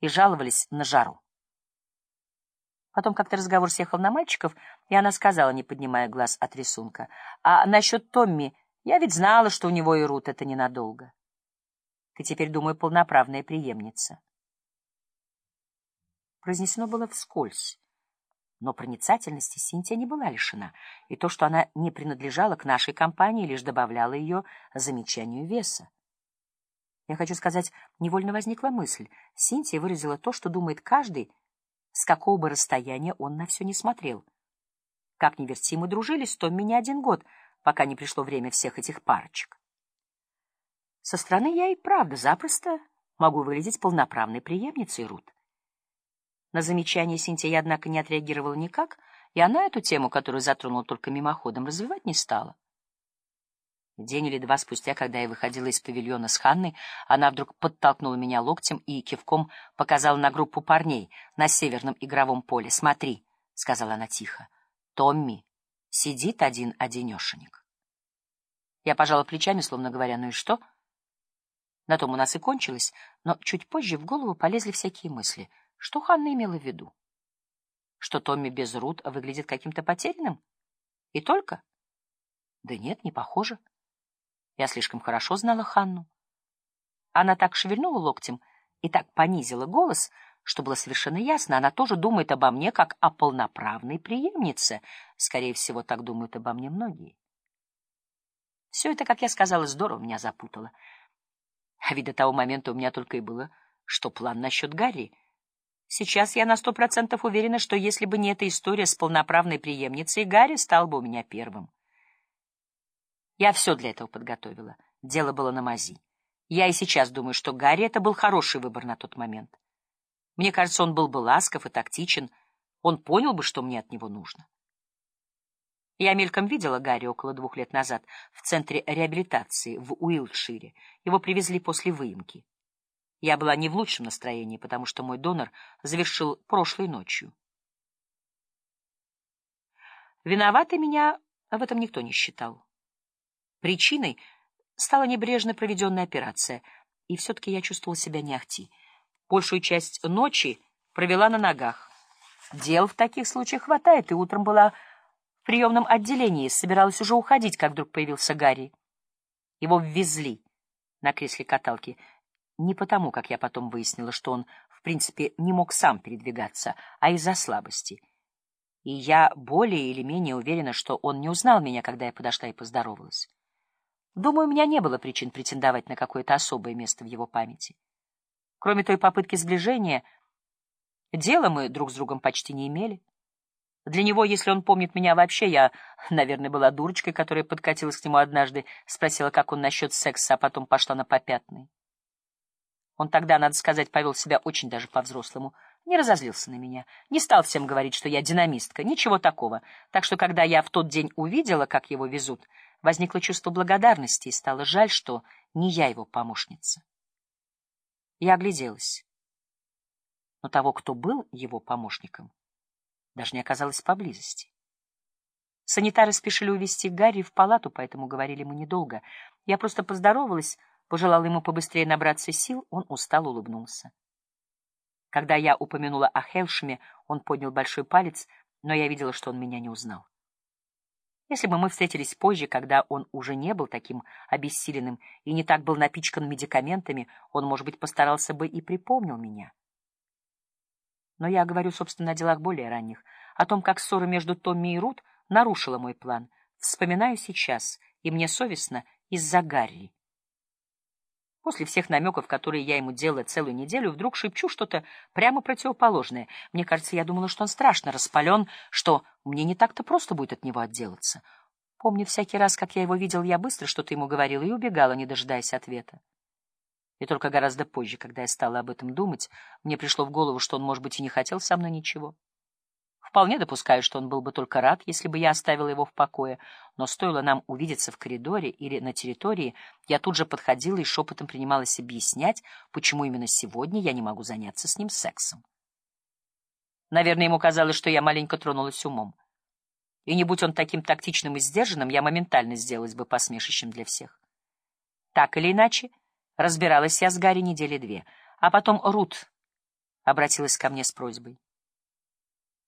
и жаловались на жару. Потом как-то разговор съехал на мальчиков, и она сказала, не поднимая глаз от рисунка, «А насчет Томми, я ведь знала, что у него и Рут это ненадолго. Ты теперь, думаю, полноправная преемница». Произнесено было вскользь, но проницательности Синтия не была лишена, и то, что она не принадлежала к нашей компании, лишь добавляло ее замечанию веса. Я хочу сказать, невольно возникла мысль. Синтия выразила то, что думает каждый, с какого бы расстояния он на все не смотрел. Как ни верти, мы дружили с Томми не один год, пока не пришло время всех этих парочек. Со стороны я и правда запросто могу выглядеть полноправной преемницей Рут. На замечание Синтия, однако, не отреагировала никак, и она эту тему, которую затронула только мимоходом, развивать не стала. День или два спустя, когда я выходила из павильона с Ханной, она вдруг подтолкнула меня локтем и кивком показала на группу парней на северном игровом поле. «Смотри», — сказала она тихо, — «Томми сидит один-одинешенек». Я пожала плечами, словно говоря, «Ну и что?» На том у нас и кончилось, но чуть позже в голову полезли всякие мысли. Что Ханна имела в виду? Что Томми без Рут выглядит каким-то потерянным? И только? Да нет, не похоже. Я слишком хорошо знала Ханну. Она так шевельнула локтем и так понизила голос, что было совершенно ясно, она тоже думает обо мне как о полноправной преемнице. Скорее всего, так думают обо мне многие. Все это, как я сказала, здорово меня запутало. А ведь до того момента у меня только и было, что план насчет Гарри. Сейчас я на сто процентов уверена, что если бы не эта история с полноправной преемницей, Гарри стал бы у меня первым. Я все для этого подготовила. Дело было на мази. Я и сейчас думаю, что Гарри это был хороший выбор на тот момент. Мне кажется, он был бы ласков и тактичен. Он понял бы, что мне от него нужно. Я мельком видела Гарри около двух лет назад в центре реабилитации в Уилтшире. Его привезли после выемки. Я была не в лучшем настроении, потому что мой донор завершил прошлой ночью. Виноватой меня в этом никто не считал. Причиной стала небрежно проведенная операция, и все-таки я чувствовала себя не ахти. Большую часть ночи провела на ногах. Дел в таких случаях хватает, и утром была в приемном отделении, собиралась уже уходить, как вдруг появился Гарри. Его ввезли на кресле каталки, не потому, как я потом выяснила, что он, в принципе, не мог сам передвигаться, а из-за слабости. И я более или менее уверена, что он не узнал меня, когда я подошла и поздоровалась. Думаю, у меня не было причин претендовать на какое-то особое место в его памяти. Кроме той попытки сближения, дела мы друг с другом почти не имели. Для него, если он помнит меня вообще, я, наверное, была дурочкой, которая подкатилась к нему однажды, спросила, как он насчет секса, а потом пошла на попятный. Он тогда, надо сказать, повел себя очень даже по-взрослому, не разозлился на меня, не стал всем говорить, что я динамистка, ничего такого. Так что, когда я в тот день увидела, как его везут, возникло чувство благодарности, и стало жаль, что не я его помощница. Я огляделась. Но того, кто был его помощником, даже не оказалось поблизости. Санитары спешили увезти Гарри в палату, поэтому говорили мы недолго. Я просто поздоровалась, пожелала ему побыстрее набраться сил, он устал улыбнулся. Когда я упомянула о Хелшеме, он поднял большой палец, но я видела, что он меня не узнал. Если бы мы встретились позже, когда он уже не был таким обессиленным и не так был напичкан медикаментами, он, может быть, постарался бы и припомнил меня. Но я говорю, собственно, о делах более ранних, о том, как ссора между Томми и Рут нарушила мой план. Вспоминаю сейчас, и мне совестно из-за Гарри. После всех намеков, которые я ему делала целую неделю, вдруг шепчу что-то прямо противоположное. Мне кажется, я думала, что он страшно распален, что мне не так-то просто будет от него отделаться. Помню, всякий раз, как я его видел, я быстро что-то ему говорила и убегала, не дожидаясь ответа. И только гораздо позже, когда я стала об этом думать, мне пришло в голову, что он, может быть, и не хотел со мной ничего. Вполне допускаю, что он был бы только рад, если бы я оставила его в покое, но стоило нам увидеться в коридоре или на территории, я тут же подходила и шепотом принималась объяснять, почему именно сегодня я не могу заняться с ним сексом. Наверное, ему казалось, что я маленько тронулась умом. И не будь он таким тактичным и сдержанным, я моментально сделалась бы посмешищем для всех. Так или иначе, разбиралась я с Гарри недели две, а потом Рут обратилась ко мне с просьбой.